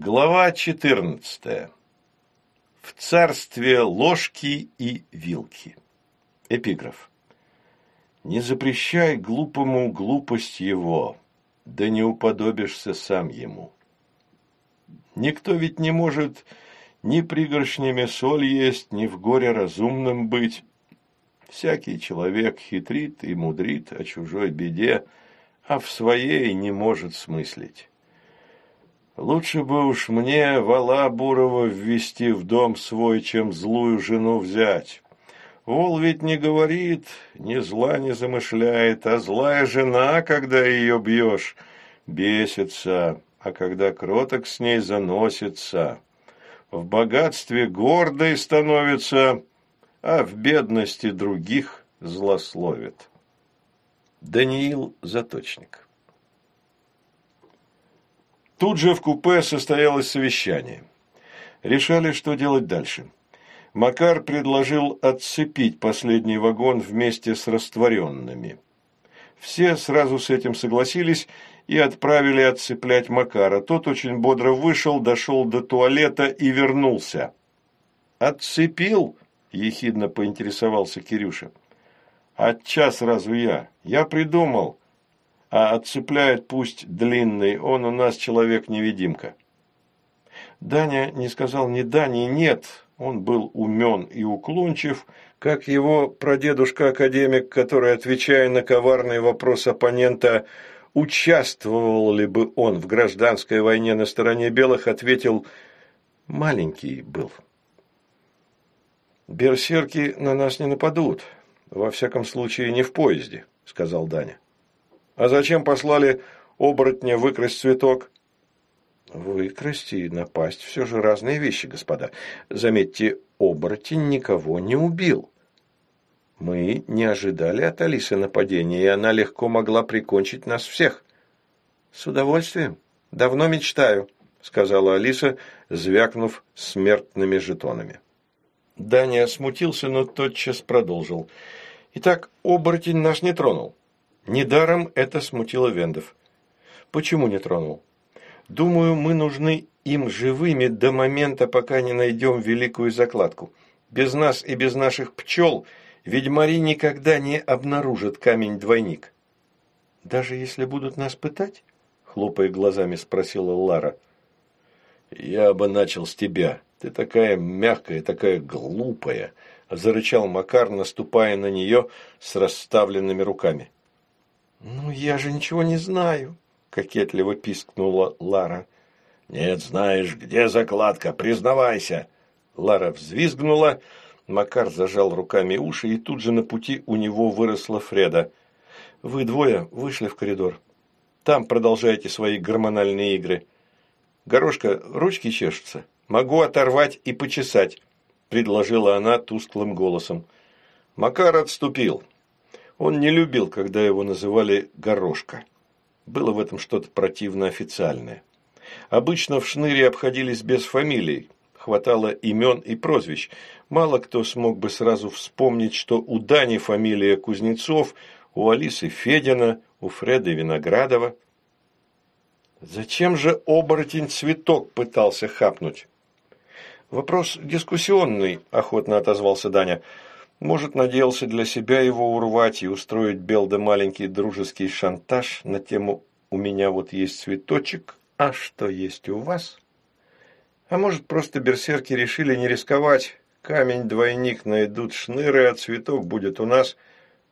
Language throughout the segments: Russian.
Глава 14. В царстве ложки и вилки. Эпиграф. Не запрещай глупому глупость его, да не уподобишься сам ему. Никто ведь не может ни пригоршнями соль есть, ни в горе разумным быть. Всякий человек хитрит и мудрит о чужой беде, а в своей не может смыслить. Лучше бы уж мне вала Бурова ввести в дом свой, чем злую жену взять. Вол ведь не говорит, ни зла не замышляет, а злая жена, когда ее бьешь, бесится, а когда кроток с ней заносится. В богатстве гордой становится, а в бедности других злословит. Даниил Заточник Тут же в купе состоялось совещание. Решали, что делать дальше. Макар предложил отцепить последний вагон вместе с растворенными. Все сразу с этим согласились и отправили отцеплять Макара. Тот очень бодро вышел, дошел до туалета и вернулся. «Отцепил?» – ехидно поинтересовался Кирюша. «Отча сразу я. Я придумал а отцепляет пусть длинный, он у нас человек-невидимка. Даня не сказал ни да, ни нет, он был умен и уклончив, как его прадедушка-академик, который, отвечая на коварный вопрос оппонента, участвовал ли бы он в гражданской войне на стороне белых, ответил «маленький был». «Берсерки на нас не нападут, во всяком случае не в поезде», – сказал Даня. А зачем послали оборотня выкрасть цветок? Выкрасть и напасть все же разные вещи, господа. Заметьте, оборотень никого не убил. Мы не ожидали от Алисы нападения, и она легко могла прикончить нас всех. С удовольствием. Давно мечтаю, сказала Алиса, звякнув смертными жетонами. Даня смутился, но тотчас продолжил. Итак, оборотень нас не тронул. Недаром это смутило Вендов. Почему не тронул? Думаю, мы нужны им живыми до момента, пока не найдем великую закладку. Без нас и без наших пчел ведьмари никогда не обнаружат камень-двойник. Даже если будут нас пытать? Хлопая глазами, спросила Лара. Я бы начал с тебя. Ты такая мягкая, такая глупая, зарычал Макар, наступая на нее с расставленными руками. «Ну, я же ничего не знаю», – кокетливо пискнула Лара. «Нет, знаешь, где закладка? Признавайся!» Лара взвизгнула, Макар зажал руками уши, и тут же на пути у него выросла Фреда. «Вы двое вышли в коридор. Там продолжайте свои гормональные игры. Горошка, ручки чешутся. Могу оторвать и почесать», – предложила она тусклым голосом. Макар отступил. Он не любил, когда его называли «горошка». Было в этом что-то противно официальное. Обычно в шныре обходились без фамилий, хватало имен и прозвищ. Мало кто смог бы сразу вспомнить, что у Дани фамилия Кузнецов, у Алисы Федина, у Фреда Виноградова. Зачем же оборотень цветок пытался хапнуть? Вопрос дискуссионный, охотно отозвался Даня. Может, надеялся для себя его урвать и устроить Белда маленький дружеский шантаж на тему «У меня вот есть цветочек, а что есть у вас?» А может, просто берсерки решили не рисковать, камень-двойник найдут шныры, а цветок будет у нас,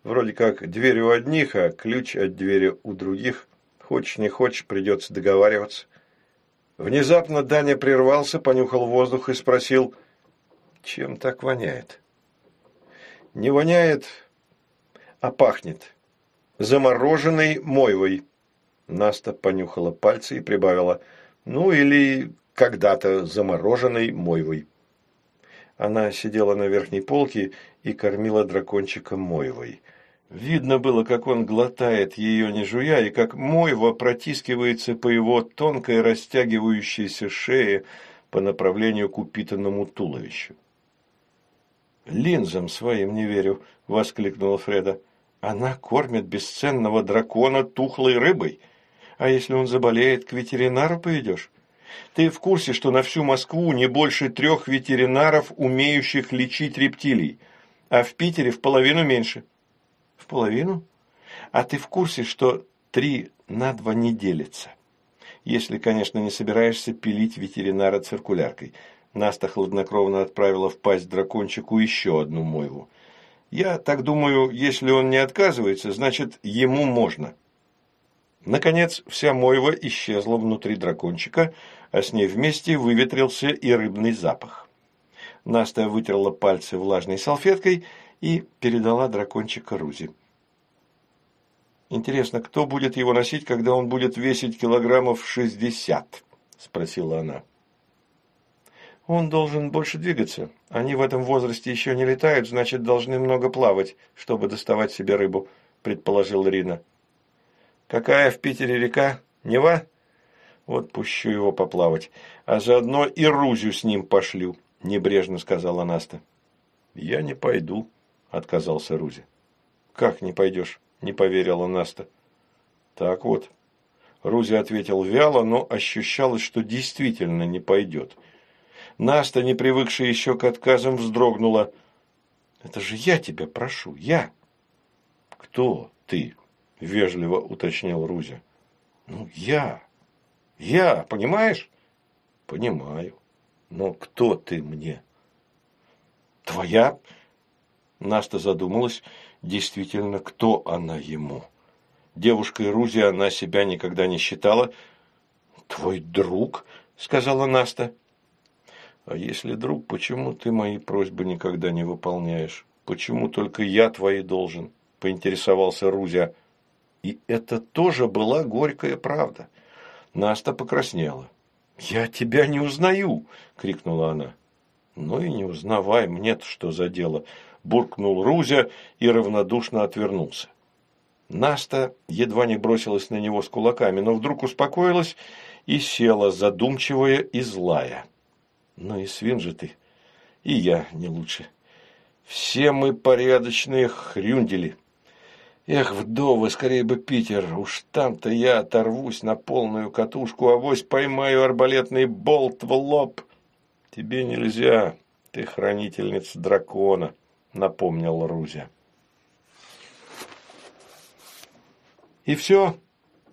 вроде как дверь у одних, а ключ от двери у других. Хочешь не хочешь, придется договариваться. Внезапно Даня прервался, понюхал воздух и спросил, чем так воняет? Не воняет, а пахнет. Замороженной мойвой. Наста понюхала пальцы и прибавила. Ну, или когда-то замороженной мойвой. Она сидела на верхней полке и кормила дракончика мойвой. Видно было, как он глотает ее не жуя, и как мойва протискивается по его тонкой растягивающейся шее по направлению к упитанному туловищу. «Линзам своим не верю», – воскликнула Фреда. «Она кормит бесценного дракона тухлой рыбой. А если он заболеет, к ветеринару поведешь? Ты в курсе, что на всю Москву не больше трех ветеринаров, умеющих лечить рептилий, а в Питере в половину меньше? В половину? А ты в курсе, что три на два не делится? Если, конечно, не собираешься пилить ветеринара циркуляркой. Наста хладнокровно отправила в пасть дракончику еще одну мойву. Я так думаю, если он не отказывается, значит, ему можно. Наконец, вся мойва исчезла внутри дракончика, а с ней вместе выветрился и рыбный запах. Настя вытерла пальцы влажной салфеткой и передала дракончика Рузи. «Интересно, кто будет его носить, когда он будет весить килограммов шестьдесят?» – спросила она. «Он должен больше двигаться. Они в этом возрасте еще не летают, значит, должны много плавать, чтобы доставать себе рыбу», – предположил Рина. Какая в Питере река? Нева? Вот пущу его поплавать, а заодно и Рузю с ним пошлю, небрежно сказала Наста. Я не пойду, отказался Рузи. Как не пойдешь? Не поверила Наста. Так вот. Рузи ответил вяло, но ощущалось, что действительно не пойдет. Наста, не привыкшая еще к отказам, вздрогнула. «Это же я тебя прошу, я!» «Кто ты?» – вежливо уточнил Рузя. «Ну, я. Я, понимаешь?» «Понимаю. Но кто ты мне?» «Твоя?» Наста задумалась, действительно, кто она ему. Девушкой Рузи она себя никогда не считала. «Твой друг?» – сказала Наста. «А если друг, почему ты мои просьбы никогда не выполняешь? Почему только я твои должен?» – поинтересовался Рузя. И это тоже была горькая правда. Наста покраснела. «Я тебя не узнаю!» – крикнула она. «Ну и не узнавай, мне-то что за дело!» – буркнул Рузя и равнодушно отвернулся. Наста едва не бросилась на него с кулаками, но вдруг успокоилась и села, задумчивая и злая. «Ну и свин же ты! И я не лучше. Все мы порядочные хрюндели!» Эх, вдовы, скорее бы Питер, уж там-то я оторвусь на полную катушку, авось поймаю арбалетный болт в лоб. Тебе нельзя, ты хранительница дракона, напомнил Рузя. И все?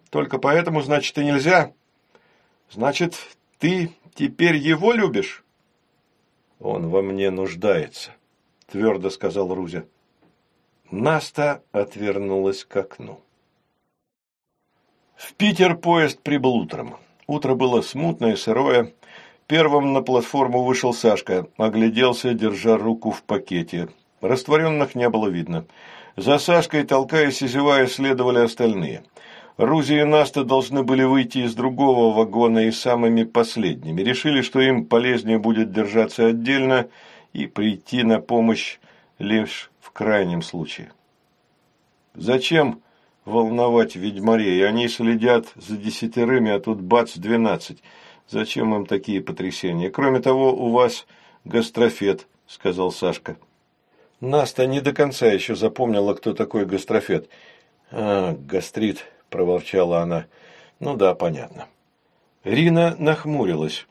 Только поэтому, значит, и нельзя? Значит, ты теперь его любишь? Он во мне нуждается, твердо сказал Рузя. Наста отвернулась к окну. В Питер поезд прибыл утром. Утро было смутное, сырое. Первым на платформу вышел Сашка, огляделся, держа руку в пакете. Растворенных не было видно. За Сашкой, толкаясь и зевая, следовали остальные. Рузи и Наста должны были выйти из другого вагона и самыми последними. Решили, что им полезнее будет держаться отдельно и прийти на помощь лишь крайнем случае. Зачем волновать ведьмарей? Они следят за десятерыми, а тут бац, двенадцать. Зачем им такие потрясения? Кроме того, у вас гастрофет, сказал Сашка. Наста не до конца еще запомнила, кто такой гастрофет. А, гастрит, проворчала она. Ну да, понятно. Рина нахмурилась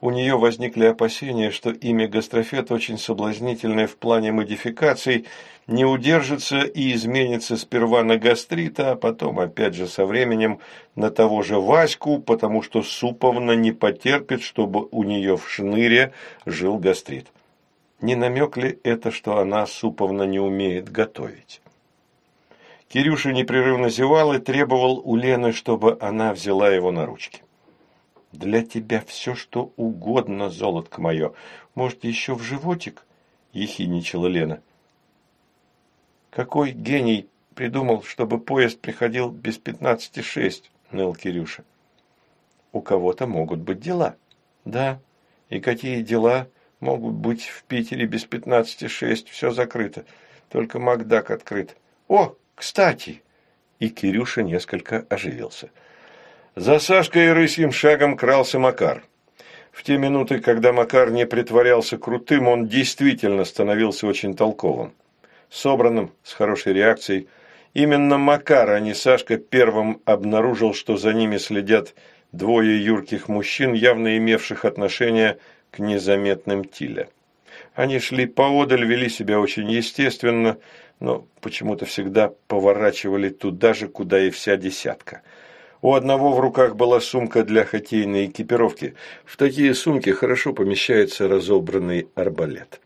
у нее возникли опасения, что имя гастрофет очень соблазнительное в плане модификаций, не удержится и изменится сперва на гастрита, а потом, опять же, со временем на того же Ваську, потому что Суповна не потерпит, чтобы у нее в шныре жил гастрит. Не намек ли это, что она, Суповна, не умеет готовить? Кирюша непрерывно зевал и требовал у Лены, чтобы она взяла его на ручки. Для тебя все, что угодно, золотко мое. Может, еще в животик? Ехидничала Лена. Какой гений придумал, чтобы поезд приходил без пятнадцати шесть, ныл Кирюша. У кого-то могут быть дела. Да, и какие дела могут быть в Питере без пятнадцати шесть? Все закрыто. Только Макдак открыт. О, кстати! И Кирюша несколько оживился. За Сашкой рысьим шагом крался Макар. В те минуты, когда Макар не притворялся крутым, он действительно становился очень толковым. Собранным, с хорошей реакцией. Именно Макар, а не Сашка, первым обнаружил, что за ними следят двое юрких мужчин, явно имевших отношение к незаметным Тиля. Они шли поодаль, вели себя очень естественно, но почему-то всегда поворачивали туда же, куда и вся десятка. У одного в руках была сумка для хоккейной экипировки. В такие сумки хорошо помещается разобранный арбалет.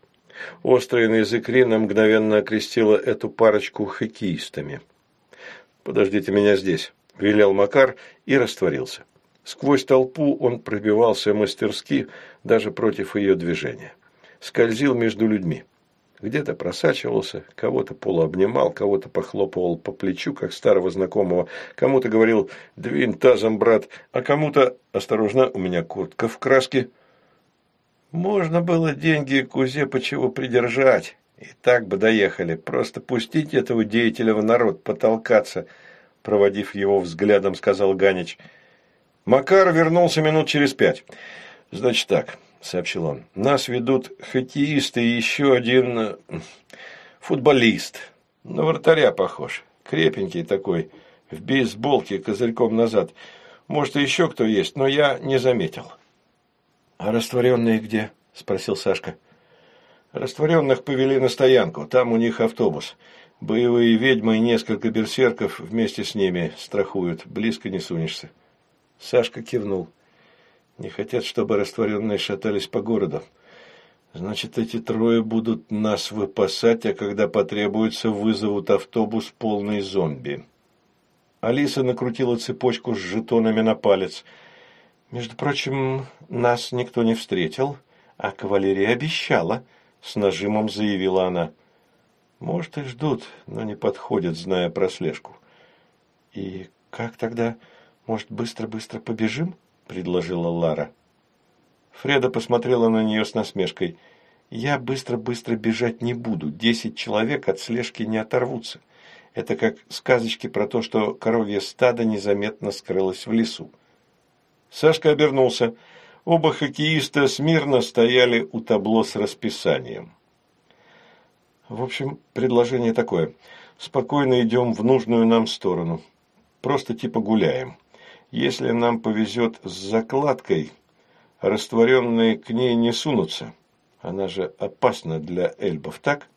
Острый на язык Рина мгновенно окрестила эту парочку хоккеистами. «Подождите меня здесь», – велел Макар и растворился. Сквозь толпу он пробивался мастерски, даже против ее движения. Скользил между людьми. Где-то просачивался, кого-то полуобнимал, кого-то похлопывал по плечу, как старого знакомого, кому-то говорил «двинь тазом, брат», а кому-то «осторожно, у меня куртка в краске». Можно было деньги Кузе почему придержать, и так бы доехали. Просто пустить этого деятеля в народ потолкаться, проводив его взглядом, сказал Ганич. Макар вернулся минут через пять. Значит так, сообщил он, нас ведут хоккеисты и еще один э, футболист. На вратаря похож. Крепенький такой, в бейсболке козырьком назад. Может, и еще кто есть, но я не заметил. «А растворенные где?» – спросил Сашка. Растворенных повели на стоянку, там у них автобус. Боевые ведьмы и несколько берсерков вместе с ними страхуют, близко не сунешься. Сашка кивнул. Не хотят, чтобы растворенные шатались по городу. Значит, эти трое будут нас выпасать, а когда потребуется, вызовут автобус полный зомби. Алиса накрутила цепочку с жетонами на палец – между прочим, нас никто не встретил, а кавалерия обещала, с нажимом заявила она. Может, и ждут, но не подходят, зная про слежку. И как тогда? Может, быстро-быстро побежим? Предложила Лара. Фреда посмотрела на нее с насмешкой. «Я быстро-быстро бежать не буду. Десять человек от слежки не оторвутся. Это как сказочки про то, что коровье стадо незаметно скрылось в лесу. Сашка обернулся. Оба хоккеиста смирно стояли у табло с расписанием. В общем, предложение такое. Спокойно идем в нужную нам сторону. Просто типа гуляем. Если нам повезет с закладкой, растворенные к ней не сунутся. Она же опасна для эльбов, так?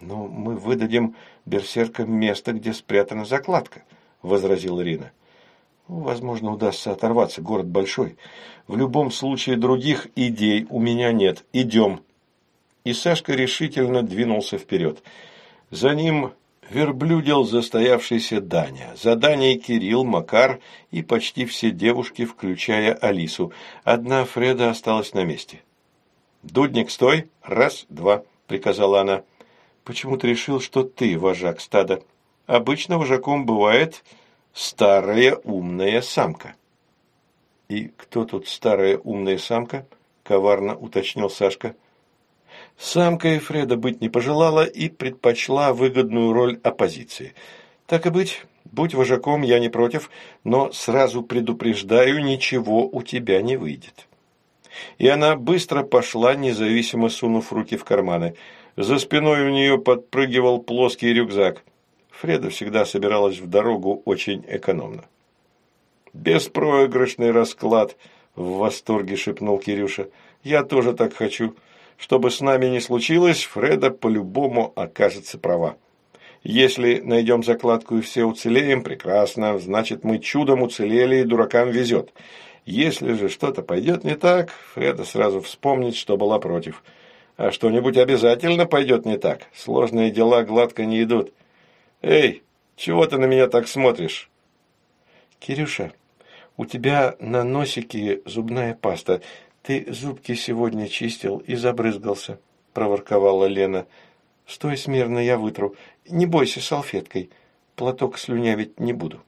Но мы выдадим берсеркам место, где спрятана закладка, возразила Ирина. Возможно, удастся оторваться, город большой. В любом случае, других идей у меня нет. Идем. И Сашка решительно двинулся вперед. За ним верблюдил застоявшийся Даня. За Даней Кирилл, Макар и почти все девушки, включая Алису. Одна Фреда осталась на месте. «Дудник, стой! Раз, два!» – приказала она. «Почему ты решил, что ты вожак стада? Обычно вожаком бывает старая умная самка. «И кто тут старая умная самка?» – коварно уточнил Сашка. Самка Эфреда быть не пожелала и предпочла выгодную роль оппозиции. Так и быть, будь вожаком, я не против, но сразу предупреждаю, ничего у тебя не выйдет. И она быстро пошла, независимо сунув руки в карманы. За спиной у нее подпрыгивал плоский рюкзак. Фреда всегда собиралась в дорогу очень экономно. «Беспроигрышный расклад!» – в восторге шепнул Кирюша. «Я тоже так хочу. Чтобы с нами не случилось, Фреда по-любому окажется права. Если найдем закладку и все уцелеем, прекрасно, значит, мы чудом уцелели и дуракам везет. Если же что-то пойдет не так, Фреда сразу вспомнит, что была против. А что-нибудь обязательно пойдет не так. Сложные дела гладко не идут. «Эй, чего ты на меня так смотришь?» «Кирюша, у тебя на носике зубная паста. Ты зубки сегодня чистил и забрызгался», – проворковала Лена. «Стой смирно, я вытру. Не бойся салфеткой. Платок слюнявить не буду».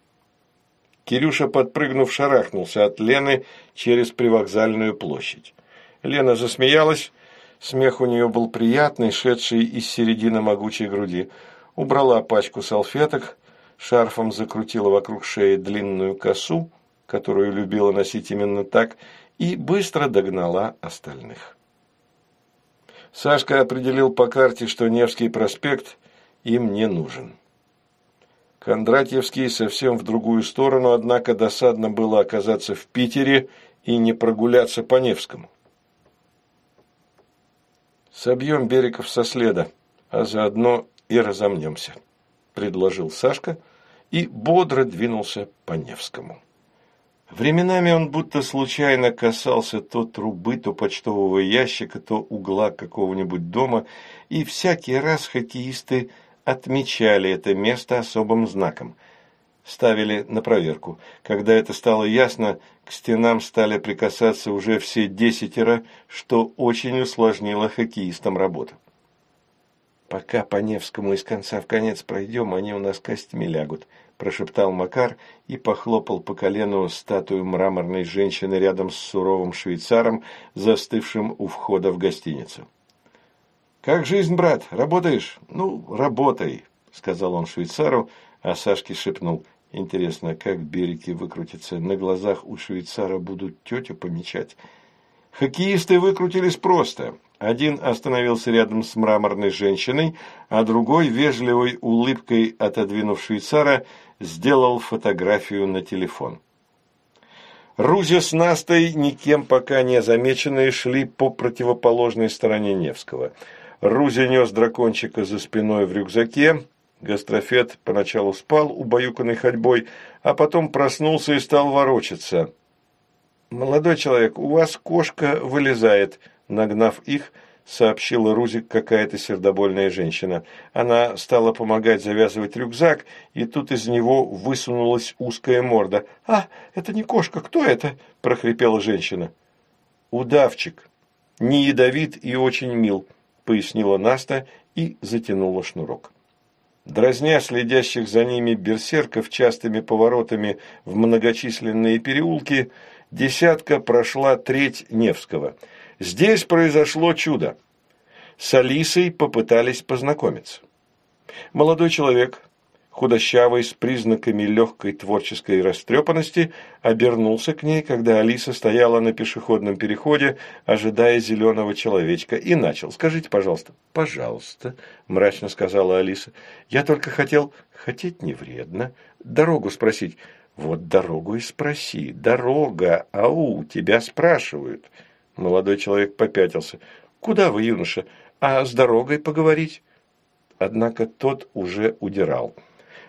Кирюша, подпрыгнув, шарахнулся от Лены через привокзальную площадь. Лена засмеялась. Смех у нее был приятный, шедший из середины могучей груди – убрала пачку салфеток, шарфом закрутила вокруг шеи длинную косу, которую любила носить именно так, и быстро догнала остальных. Сашка определил по карте, что Невский проспект им не нужен. Кондратьевский совсем в другую сторону, однако досадно было оказаться в Питере и не прогуляться по Невскому. «Собьем Береков со следа, а заодно и разомнемся», – предложил Сашка и бодро двинулся по Невскому. Временами он будто случайно касался то трубы, то почтового ящика, то угла какого-нибудь дома, и всякий раз хоккеисты отмечали это место особым знаком. Ставили на проверку. Когда это стало ясно, к стенам стали прикасаться уже все десятеро, что очень усложнило хоккеистам работу. «Пока по Невскому из конца в конец пройдем, они у нас костями лягут», – прошептал Макар и похлопал по колену статую мраморной женщины рядом с суровым швейцаром, застывшим у входа в гостиницу. «Как жизнь, брат? Работаешь?» «Ну, работай», – сказал он швейцару, а Сашке шепнул. «Интересно, как береги выкрутятся? На глазах у швейцара будут тетю помечать». Хоккеисты выкрутились просто. Один остановился рядом с мраморной женщиной, а другой, вежливой улыбкой отодвинув швейцара, сделал фотографию на телефон. Рузя с Настой, никем пока не замеченные, шли по противоположной стороне Невского. Рузя нес дракончика за спиной в рюкзаке. Гастрофет поначалу спал, убаюканный ходьбой, а потом проснулся и стал ворочаться. «Молодой человек, у вас кошка вылезает», Нагнав их, сообщила Рузик какая-то сердобольная женщина. Она стала помогать завязывать рюкзак, и тут из него высунулась узкая морда. «А, это не кошка, кто это?» – прохрипела женщина. «Удавчик. Не ядовит и очень мил», – пояснила Наста и затянула шнурок. Дразня следящих за ними берсерков частыми поворотами в многочисленные переулки, десятка прошла треть Невского – Здесь произошло чудо. С Алисой попытались познакомиться. Молодой человек, худощавый, с признаками легкой творческой растрепанности, обернулся к ней, когда Алиса стояла на пешеходном переходе, ожидая зеленого человечка, и начал. «Скажите, пожалуйста». «Пожалуйста», – мрачно сказала Алиса. «Я только хотел...» «Хотеть не вредно. Дорогу спросить». «Вот дорогу и спроси. Дорога, ау, тебя спрашивают». Молодой человек попятился. «Куда вы, юноша? А с дорогой поговорить?» Однако тот уже удирал.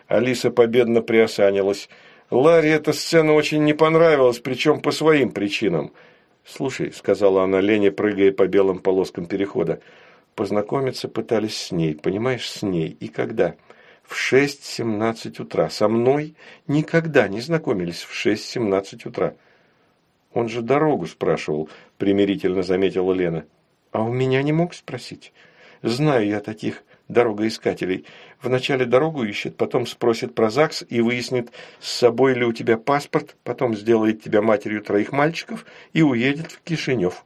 Алиса победно приосанилась. Ларе эта сцена очень не понравилась, причем по своим причинам. «Слушай», — сказала она Лене, прыгая по белым полоскам перехода, «познакомиться пытались с ней, понимаешь, с ней. И когда?» «В шесть-семнадцать утра. Со мной никогда не знакомились в шесть-семнадцать утра». Он же дорогу спрашивал, примирительно заметила Лена. А у меня не мог спросить. Знаю я таких дорогоискателей. Вначале дорогу ищет, потом спросит про ЗАГС и выяснит, с собой ли у тебя паспорт, потом сделает тебя матерью троих мальчиков и уедет в Кишинев.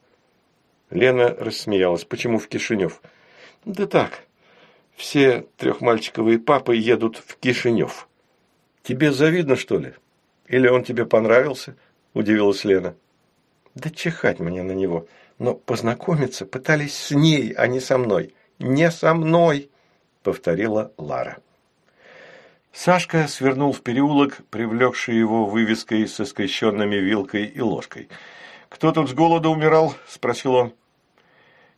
Лена рассмеялась. Почему в Кишинев? Да так, все трехмальчиковые папы едут в Кишинев. Тебе завидно, что ли? Или он тебе понравился? – удивилась Лена. «Да чихать мне на него. Но познакомиться пытались с ней, а не со мной. Не со мной!» – повторила Лара. Сашка свернул в переулок, привлекший его вывеской со скрещенными вилкой и ложкой. «Кто тут с голода умирал?» – спросил он.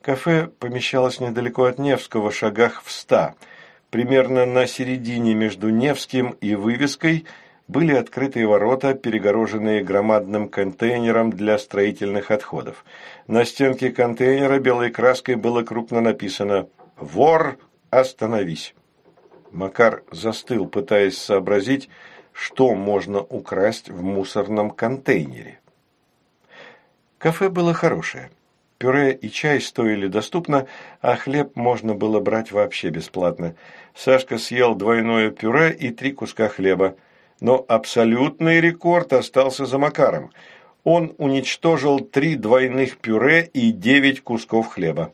Кафе помещалось недалеко от Невского, шагах в ста. Примерно на середине между Невским и вывеской – были открытые ворота, перегороженные громадным контейнером для строительных отходов. На стенке контейнера белой краской было крупно написано «Вор, остановись!». Макар застыл, пытаясь сообразить, что можно украсть в мусорном контейнере. Кафе было хорошее. Пюре и чай стоили доступно, а хлеб можно было брать вообще бесплатно. Сашка съел двойное пюре и три куска хлеба но абсолютный рекорд остался за Макаром. Он уничтожил три двойных пюре и девять кусков хлеба.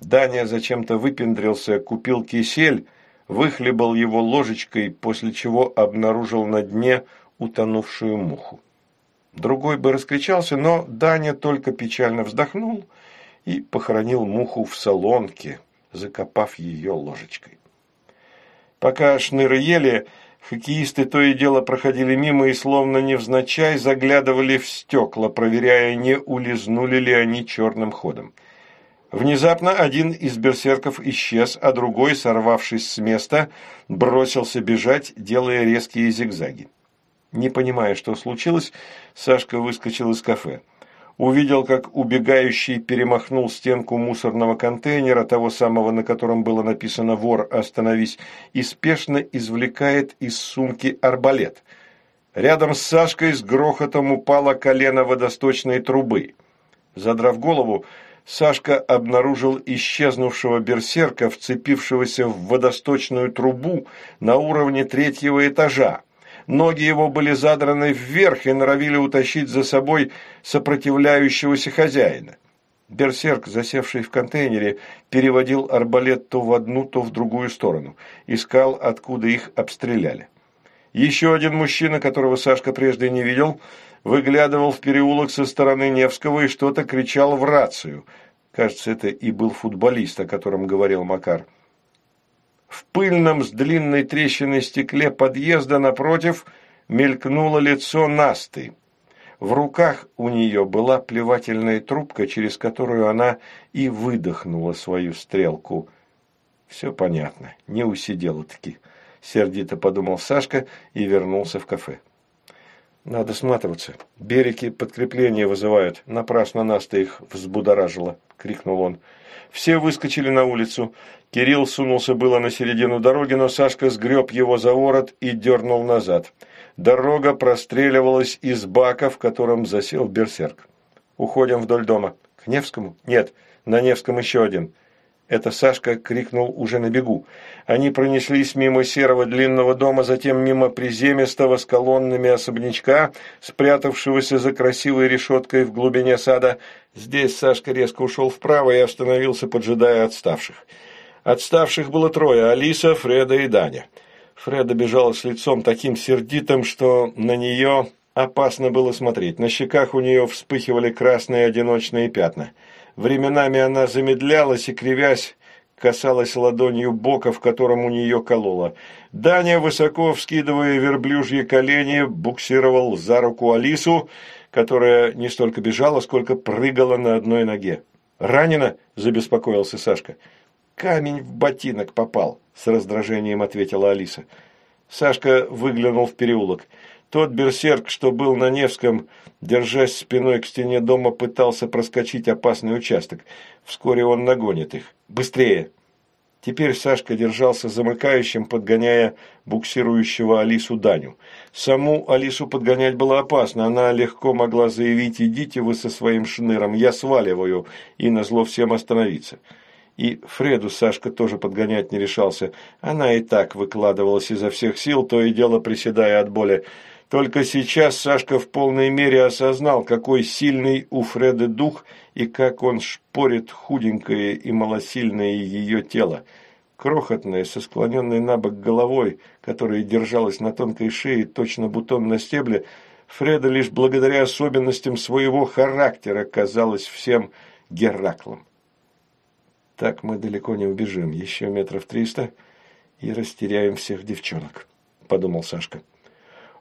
Даня зачем-то выпендрился, купил кисель, выхлебал его ложечкой, после чего обнаружил на дне утонувшую муху. Другой бы раскричался, но Даня только печально вздохнул и похоронил муху в солонке, закопав ее ложечкой. Пока шныры ели, Хоккеисты то и дело проходили мимо и словно невзначай заглядывали в стекла, проверяя, не улизнули ли они черным ходом. Внезапно один из берсерков исчез, а другой, сорвавшись с места, бросился бежать, делая резкие зигзаги. Не понимая, что случилось, Сашка выскочил из кафе увидел, как убегающий перемахнул стенку мусорного контейнера, того самого, на котором было написано «Вор, остановись», и спешно извлекает из сумки арбалет. Рядом с Сашкой с грохотом упало колено водосточной трубы. Задрав голову, Сашка обнаружил исчезнувшего берсерка, вцепившегося в водосточную трубу на уровне третьего этажа. Ноги его были задраны вверх и норовили утащить за собой сопротивляющегося хозяина. Берсерк, засевший в контейнере, переводил арбалет то в одну, то в другую сторону. Искал, откуда их обстреляли. Еще один мужчина, которого Сашка прежде не видел, выглядывал в переулок со стороны Невского и что-то кричал в рацию. Кажется, это и был футболист, о котором говорил Макар. В пыльном с длинной трещиной стекле подъезда напротив мелькнуло лицо Насты. В руках у нее была плевательная трубка, через которую она и выдохнула свою стрелку. Все понятно, не усидела-таки. Сердито подумал Сашка и вернулся в кафе. Надо сматываться. Береги подкрепление вызывают. Напрасно Наста их взбудоражила, крикнул он. Все выскочили на улицу. Кирилл сунулся было на середину дороги, но Сашка сгреб его за ворот и дернул назад. Дорога простреливалась из бака, в котором засел берсерк. «Уходим вдоль дома. К Невскому? Нет, на Невском еще один». Это Сашка крикнул уже на бегу. Они пронеслись мимо серого длинного дома, затем мимо приземистого с колоннами особнячка, спрятавшегося за красивой решеткой в глубине сада. Здесь Сашка резко ушел вправо и остановился, поджидая отставших. Отставших было трое – Алиса, Фреда и Даня. Фреда бежала с лицом таким сердитым, что на нее опасно было смотреть. На щеках у нее вспыхивали красные одиночные пятна. Временами она замедлялась и, кривясь, касалась ладонью бока, в котором у нее кололо. Даня, высоко вскидывая верблюжьи колени, буксировал за руку Алису, которая не столько бежала, сколько прыгала на одной ноге. «Ранена?» – забеспокоился Сашка. «Камень в ботинок попал», – с раздражением ответила Алиса. Сашка выглянул в переулок. Тот берсерк, что был на Невском, держась спиной к стене дома, пытался проскочить опасный участок. Вскоре он нагонит их. «Быстрее!» Теперь Сашка держался замыкающим, подгоняя буксирующего Алису Даню. Саму Алису подгонять было опасно. Она легко могла заявить «идите вы со своим шныром, я сваливаю», и назло всем остановиться. И Фреду Сашка тоже подгонять не решался. Она и так выкладывалась изо всех сил, то и дело приседая от боли. Только сейчас Сашка в полной мере осознал, какой сильный у Фреды дух и как он шпорит худенькое и малосильное ее тело. Крохотное, со склоненной на бок головой, которая держалась на тонкой шее, точно бутон на стебле, Фреда лишь благодаря особенностям своего характера казалась всем Гераклом. Так мы далеко не убежим, еще метров триста и растеряем всех девчонок, подумал Сашка.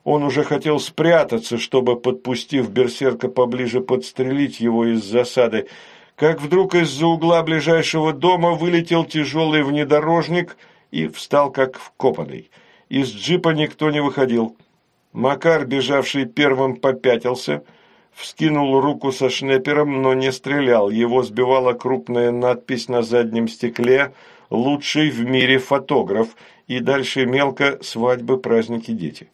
Он уже хотел спрятаться, чтобы, подпустив берсерка поближе, подстрелить его из засады, как вдруг из-за угла ближайшего дома вылетел тяжелый внедорожник и встал как вкопанный. Из джипа никто не выходил. Макар, бежавший первым, попятился – вскинул руку со шнепером, но не стрелял. Его сбивала крупная надпись на заднем стекле «Лучший в мире фотограф» и дальше мелко «Свадьбы, праздники, дети».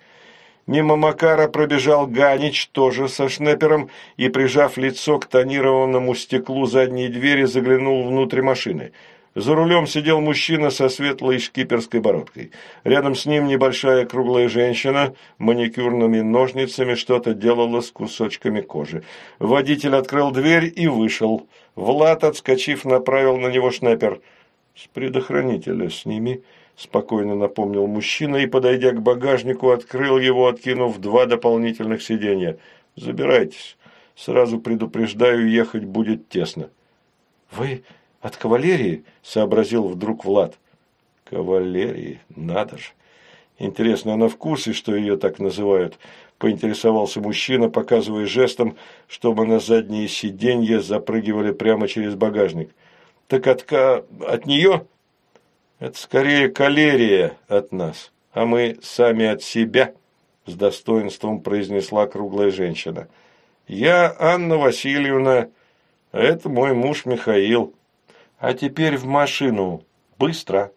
Мимо Макара пробежал Ганич, тоже со шнепером, и, прижав лицо к тонированному стеклу задней двери, заглянул внутрь машины – за рулем сидел мужчина со светлой шкиперской бородкой. Рядом с ним небольшая круглая женщина маникюрными ножницами что-то делала с кусочками кожи. Водитель открыл дверь и вышел. Влад, отскочив, направил на него шнайпер. «С предохранителя сними», – спокойно напомнил мужчина и, подойдя к багажнику, открыл его, откинув два дополнительных сиденья. «Забирайтесь. Сразу предупреждаю, ехать будет тесно». «Вы «От кавалерии?» – сообразил вдруг Влад. «Кавалерии? Надо же! Интересно, она в курсе, что ее так называют? Поинтересовался мужчина, показывая жестом, чтобы на задние сиденья запрыгивали прямо через багажник. Так от, от нее? Это скорее калерия от нас, а мы сами от себя, с достоинством произнесла круглая женщина. Я Анна Васильевна, а это мой муж Михаил. А теперь в машину. Быстро.